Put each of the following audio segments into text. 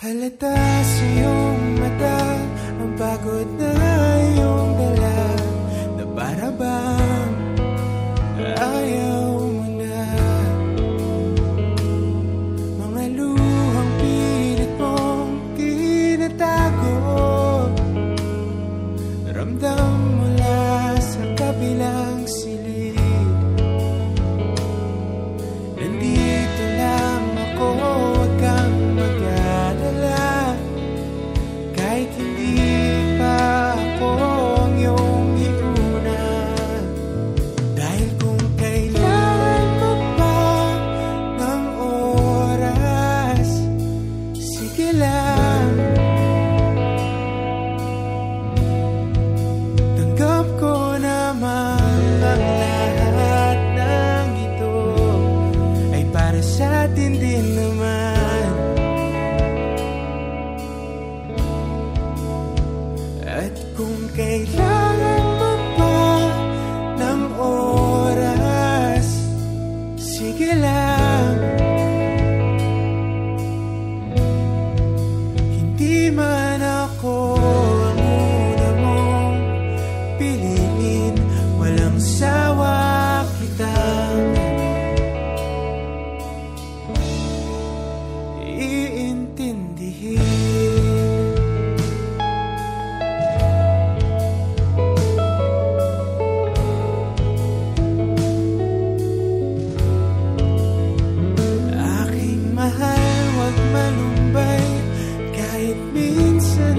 Halata sa iyong mata Ang pagod na iyong dala. Na para bang kung kailangan mo pa ng oras. Sige lang. Hindi man ako ang una mong pili.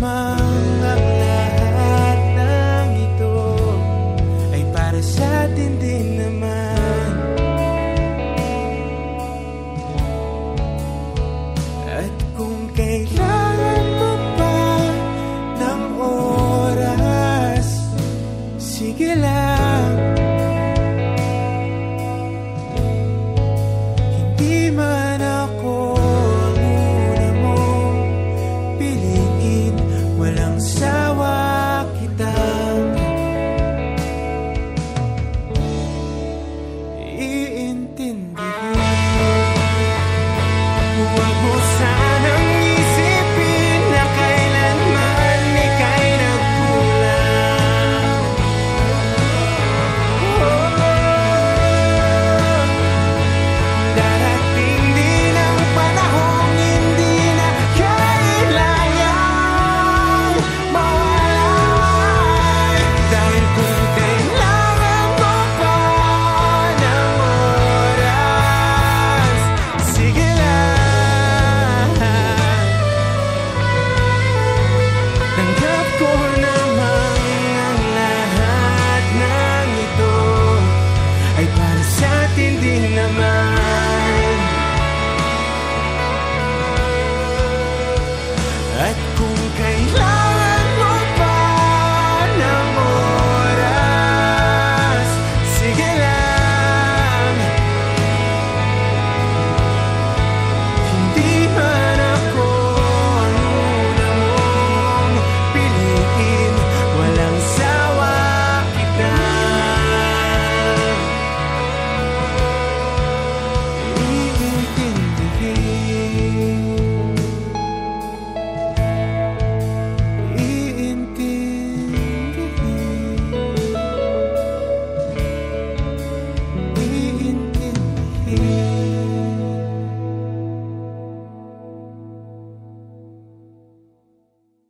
mind din din